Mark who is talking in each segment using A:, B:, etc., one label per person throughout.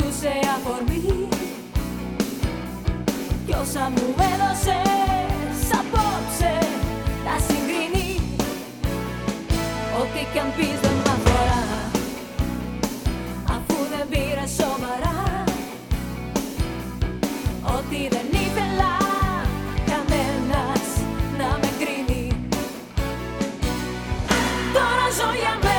A: σε αφορμή. Κι όσα μου έδωσες απόψε τα συγκρίνει. Ό,τι κι αν πεις δεν μ' αφορά. Αφού δεν πήρες σοβαρά. Ό,τι δεν ήθελα κανένας να με κρίνει. Τώρα ζω για μένα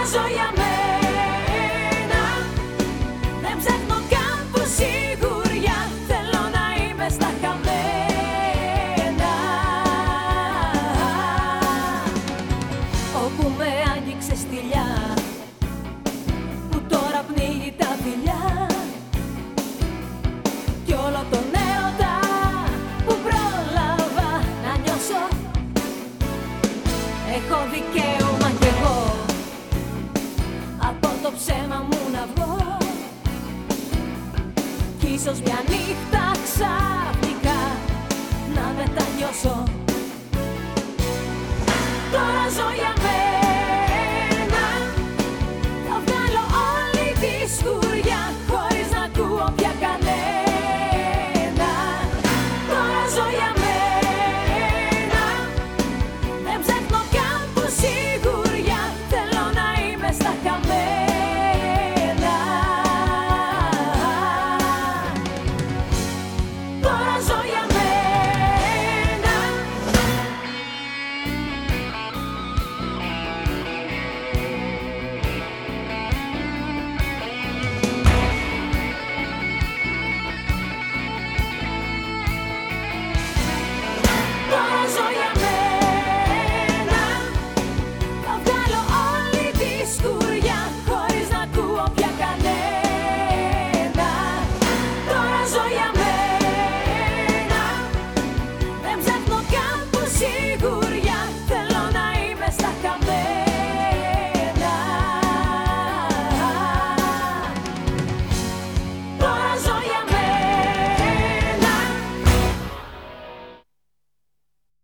A: αλλάζω για μένα. Δεν ψάχνω κάπου σιγουριά Θέλω να είμαι στα χαμένα. Όπου με άνοιξε στυλιά Που τώρα πνίγει τα φιλιά. Κι όλο τον νέοντα που πρόλαβα να νιώσω. Έχω δικαίωμα ψέμα μου να βγω. Κι ίσως μια νύχτα ξαφνικά να μετανιώσω. Τώρα ζω για μένα.